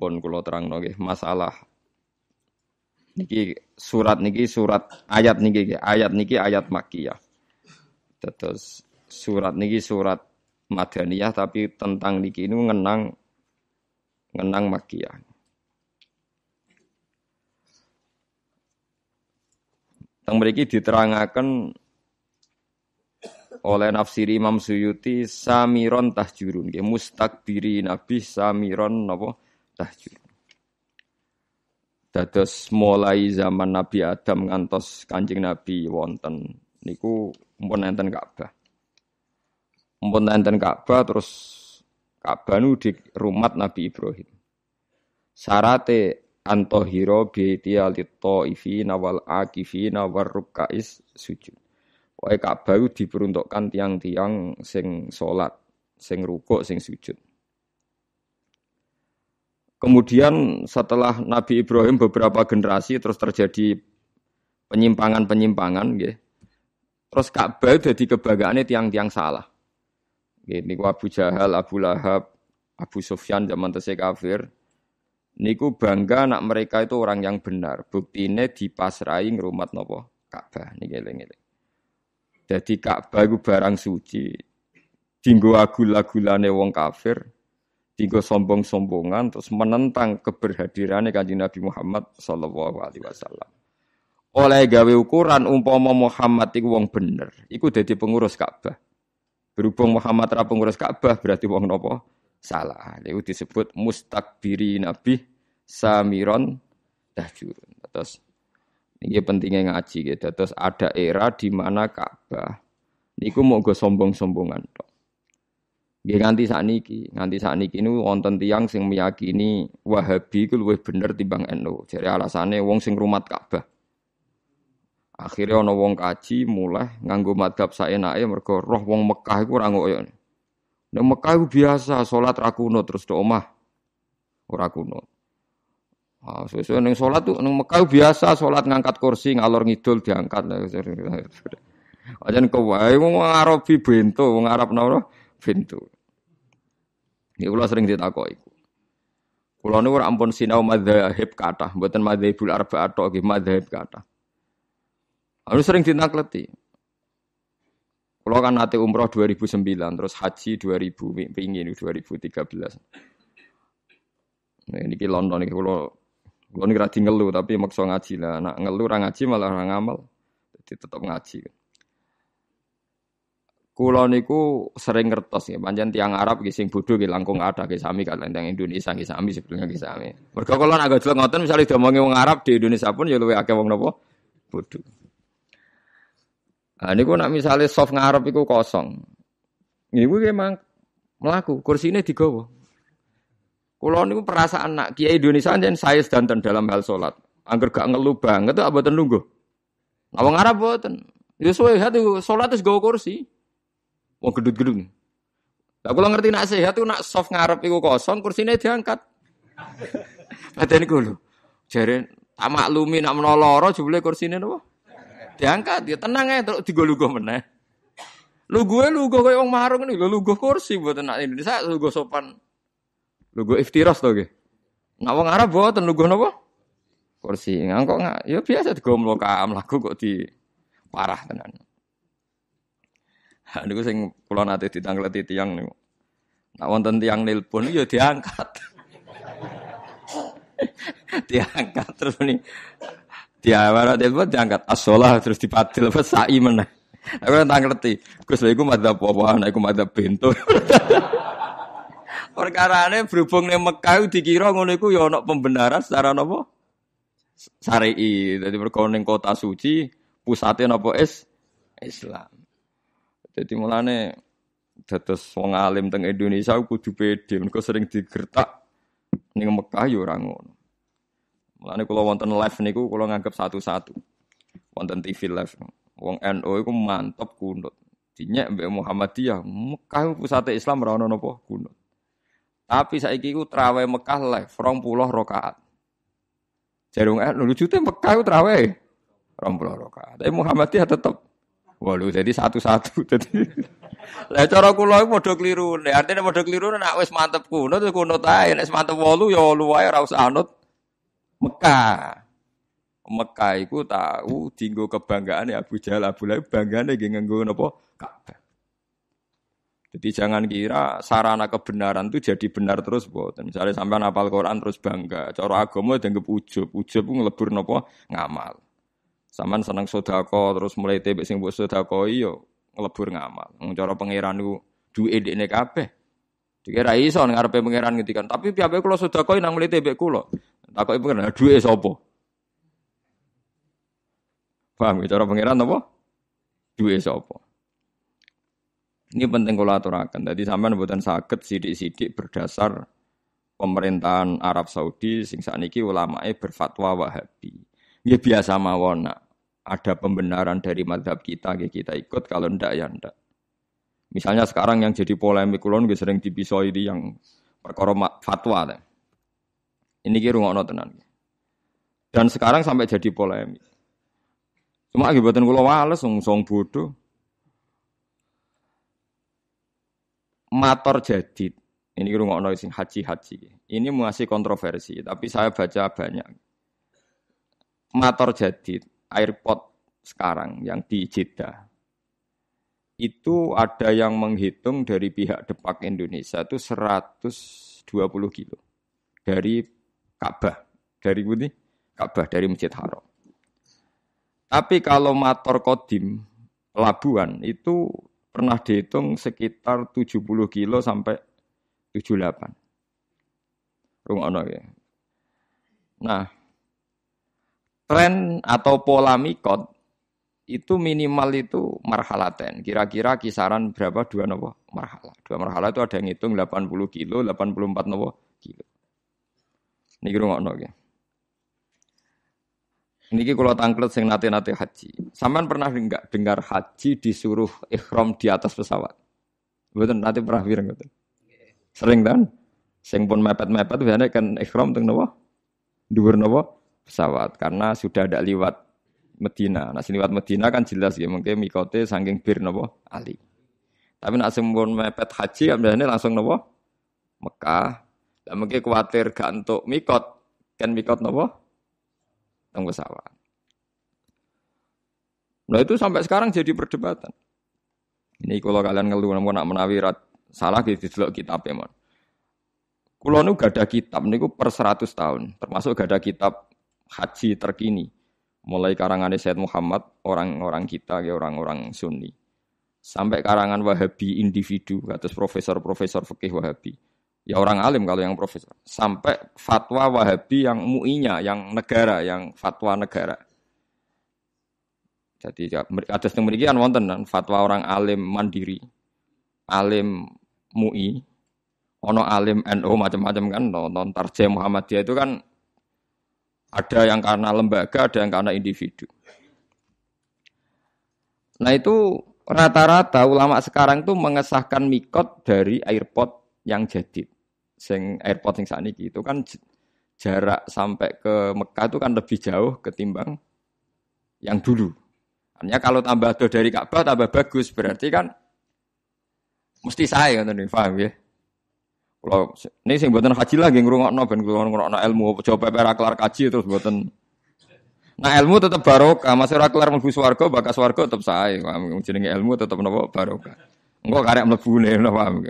pun kula terangno nggih masalah niki surat niki surat ayat niki ayat niki ayat makiyah. Terus surat niki surat madaniyah tapi tentang niki ini ngenang ngenang makiyah. Teng mriki diterangaken oleh nafsiri Imam Suyuti samiron tahjurun mustakbiri nabi samiron napa tahjurun. Dados mulai zaman Nabi Adam ngantos Kanjeng Nabi wonten niku mpun enten Ka'bah. Mpun enten Ka'bah terus Ka'bah nu di rumah Nabi Ibrahim. Sarate antohiro ifi nawal akifi nawar rukais sujud. Wae Ka'bah diperuntukkan tiang-tiang sing salat, sing rukuk, sing sujud. Kemudian setelah Nabi Ibrahim beberapa generasi terus terjadi penyimpangan-penyimpangan gitu. Terus Ka'bah jadi kebanggaannya tiang-tiang salah. Ini Abu Jahal, Abu Lahab, Abu Sufyan zaman tesih kafir. Niku bangga anak mereka itu orang yang benar. Bukti ini dipasrai ngerumat nopo Ka'bah. Niki eling-eling. Jadi Ka'bah itu barang suci. Dinggo agul-agulane wong kafir tiga sombong-sombongan terus menentang keberhadirannya kanjeng Nabi Muhammad Sallallahu Alaihi Wasallam. Oleh gawe ukuran umpama Muhammad iku wong bener, iku dadi pengurus Ka'bah. Berhubung Muhammad ra pengurus Ka'bah berarti wong nopo salah. Itu disebut mustakbiri Nabi Samiron Dahjurun. Terus ini pentingnya ngaji gitu. Terus ada era di mana Ka'bah niku mau sombong-sombongan tok. Nggih nganti sakniki, nganti sakniki niku wonten tiyang sing meyakini Wahabi iku luwih bener timbang NU. Jadi alasane wong sing rumat Ka'bah. Akhirnya ana wong kaji mulai nganggo madhab saenake mergo roh wong Mekah iku ora ngoyo. Nek Mekah iku biasa salat ra terus do omah ora kunut. Ah, sesuai ning salat tuh ning Mekah biasa salat ngangkat kursi ngalor ngidul diangkat. Ajan kowe wong Arabi bento, wong Arab napa? pintu. Ini kula sering ditakoki. Kula niku ora ampun sinau madzhab kathah, mboten madzhabul arba'ah tok nggih madzhab kathah. Anu sering dinakleti. Kula kan nate umroh 2009, terus haji 2000 pingin 2013. Nah, ini London ini kula kula niki ra ngelu tapi maksa ngaji lah. Nak ngelu ra ngaji malah ora ngamal. Jadi tetap ngaji. Kulo niku sering ngertos ya, pancen tiang Arab nggih sing bodho nggih langkung ada nggih sami kalian tiang Indonesia nggih sami sebetulnya nggih sami. Mergo kula nak gojlok ngoten misale diomongi wong Arab di Indonesia pun ya luwih akeh wong napa bodho. Nah niku nak misale soft ngarep iku kosong. Niku emang melaku, kursine digawa. Kulo niku perasaan nak kiai Indonesia jen saya sedanten dalam hal salat. Angger gak ngeluh banget tuh abaten lungguh. Nah wong Arab boten. Ya suwe hati salat wis gawa kursi. Wong gedut-gedut. Lah kula ngerti nak sehat itu nak soft ngarep iku kosong, kursine diangkat. Padahal niku lho. Jare tak maklumi nak menawa lara jebule kursine napa? Diangkat ya tenang ae terus digolugo meneh. Lu gue lu gue kayak wong marung nih, lu gue kursi buat nak Indonesia, lu gue sopan, lu gue iftiros tuh gue. Nak wong Arab buat lu gue nopo kursi, ngangkok nggak? Ya biasa gue melokam lagu kok di parah tenan. Nah, niku sing kula nate ditangkleti tiyang niku. Nak wonten tiyang nelpon ya diangkat. diangkat terus ini dia mana telepon diangkat asolah terus dipadil apa sai meneh. Aku tak ngerti. Gus lha iku madzhab apa? Nek iku madzhab bento. Perkarane berhubung ning Mekah dikira ngono ya ana pembenaran secara? Syar'i. Dadi mergo ning kota suci pusatnya napa is Islam. Jadi mulane dados wong alim teng Indonesia kudu pede mergo sering digertak ning Mekah ya ora ngono. Mulane kula wonten live niku kula nganggep satu-satu. Wonten TV live. Wong NU iku mantep kunut. Dinyek mbek Muhammadiyah, Mekah pusate Islam ora ono napa kunut. Tapi saiki iku trawe Mekah live 20 rakaat. Jarung NU lujute Mekah iku trawe 20 rakaat. Tapi Muhammadiyah tetep Waduh, jadi satu-satu. Jadi Lah cara kula iku padha klirune. Artine padha klirune nek wis mantep kuno terus kuno tae nek mantep wolu ya wolu wae ora usah anut Mekah. Mekah iku tahu dinggo kebanggaan Abu Jahal Abu Lahab banggane nggih nganggo napa Ka'bah. Jadi jangan kira sarana kebenaran itu jadi benar terus buatan. Misalnya sampai hafal Quran terus bangga. Cara agama dianggap ujub. Ujub itu ngelebur nopo ngamal. Saman seneng sodako terus mulai tebek sing buat sodako iyo ngelebur ngamal. Cara pangeran itu duwe dekne kabeh. Dikira iso ngarepe pangeran ngetikan. Tapi piye kalau sodako nang mulai tebek kula. Takoki pengen duwe sapa? Paham ya cara pangeran apa? Duwe sapa? Ini penting kalau aturakan. Jadi sampai buatan sakit sidik-sidik berdasar pemerintahan Arab Saudi sing sakniki ulamae berfatwa Wahabi. Ya biasa mawon ada pembenaran dari madhab kita, kita ikut. Kalau ndak ya ndak. Misalnya sekarang yang jadi polemik kulon sering dipisoi di yang perkara fatwa. Ini kira ngono tenan. Dan sekarang sampai jadi polemik. Cuma akibatnya kulo wales, song, bodoh. Mator jadid. Ini ngrungokno sing haji-haji. Ini masih kontroversi, tapi saya baca banyak. Mator jadid, airport sekarang yang di Jeddah. Itu ada yang menghitung dari pihak Depak Indonesia itu 120 kilo. Dari Ka'bah, dari Budi, Ka'bah dari Masjid Haram. Tapi kalau motor kodim pelabuhan itu pernah dihitung sekitar 70 kilo sampai 78. Rungono ya. Nah, tren atau pola mikot itu minimal itu marhalaten. Kira-kira kisaran berapa dua nopo marhala. Dua marhala itu ada yang hitung 80 kilo, 84 nopo kilo. Ini ngono ya. Niki kalau tangklet sing nate-nate haji. Saman pernah enggak dengar haji disuruh ikhram di atas pesawat? Betul nanti pernah bilang gitu. Sering kan? Sing pun mepet-mepet biasanya kan ikhram teng nopo? Dhuwur nopo? Pesawat karena sudah ada liwat Medina. Nah, liwat Medina kan jelas ya mungkin mikote saking bir nopo Ali. Tapi nak sempun mepet haji biasanya langsung nopo? Mekah. Dan mungkin khawatir gak untuk mikot. Kan mikot nopo? teng pesawat. Nah itu sampai sekarang jadi perdebatan. Ini kalau kalian ngeluh namun nak menawi rat, salah gitu delok kitab ya mon. Kulo nu gak ada kitab niku per 100 tahun, termasuk gak ada kitab haji terkini. Mulai karangan Said Muhammad, orang-orang kita, orang-orang Sunni. Sampai karangan Wahabi individu, atas profesor-profesor fikih Wahabi. Ya orang alim kalau yang profesor. Sampai fatwa Wahabi yang muinya, yang negara, yang fatwa negara. Jadi ya, ada yang memiliki wonten fatwa orang alim mandiri, alim MUI, ono alim NU macam-macam kan, non tarjem Muhammadiyah itu kan ada yang karena lembaga, ada yang karena individu. Nah itu rata-rata ulama sekarang tuh mengesahkan mikot dari airport yang jadid sing airport sing saat ini itu kan jarak sampai ke Mekah itu kan lebih jauh ketimbang yang dulu. Hanya kalau tambah do dari Ka'bah tambah bagus berarti kan mesti saya kan paham ya. Kalau ini sing buatan haji lagi ngrungokno ben ngrungokno ilmu coba pera kelar kaji terus buatan Nah ilmu tetap barokah, masih ora kelar mlebu swarga, bakas swarga tetap sae. Jenenge ilmu tetap napa barokah. Engko karek mlebune paham.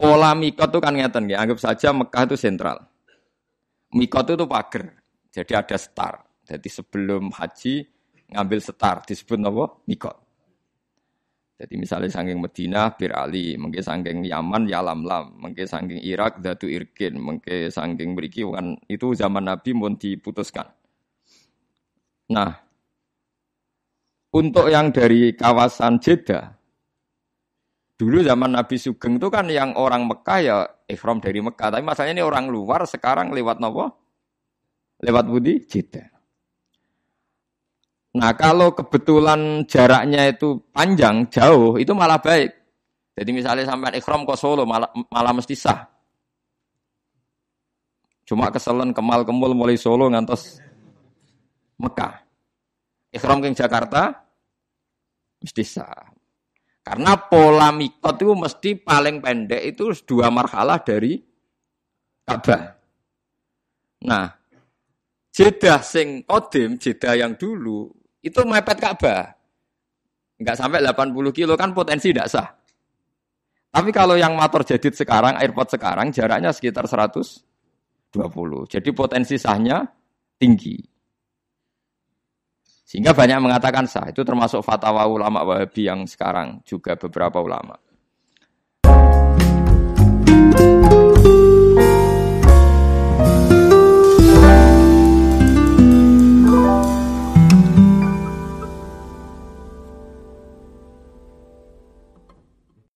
Pola mikot itu kan ngeten ya, anggap saja Mekah itu sentral. Mikot itu pagar, jadi ada star. Jadi sebelum haji ngambil star disebut apa? Mikot. Jadi misalnya sangking Medina, Bir Ali, mungkin sangking Yaman, Yalam Lam, mungkin sangking Irak, Datu Irkin, mungkin sangking Beriki, kan itu zaman Nabi mau diputuskan. Nah, untuk yang dari kawasan Jeddah, Dulu zaman Nabi Sugeng itu kan yang orang Mekah ya ikhram dari Mekah. Tapi masalahnya ini orang luar sekarang lewat nopo? Lewat Budi Jeddah. Nah kalau kebetulan jaraknya itu panjang, jauh, itu malah baik. Jadi misalnya sampai ikhram ke Solo malah, malah mesti sah. Cuma keselen kemal kemul mulai Solo ngantos Mekah. Ikhram ke Jakarta mesti sah. Karena pola mikot itu mesti paling pendek itu dua marhalah dari Ka'bah. Nah, jeda sing kodim, jeda yang dulu, itu mepet Ka'bah. Enggak sampai 80 kilo kan potensi tidak sah. Tapi kalau yang motor jadid sekarang, airport sekarang, jaraknya sekitar 120. Jadi potensi sahnya tinggi. Sehingga banyak mengatakan sah. Itu termasuk fatwa ulama Wahabi yang sekarang juga beberapa ulama.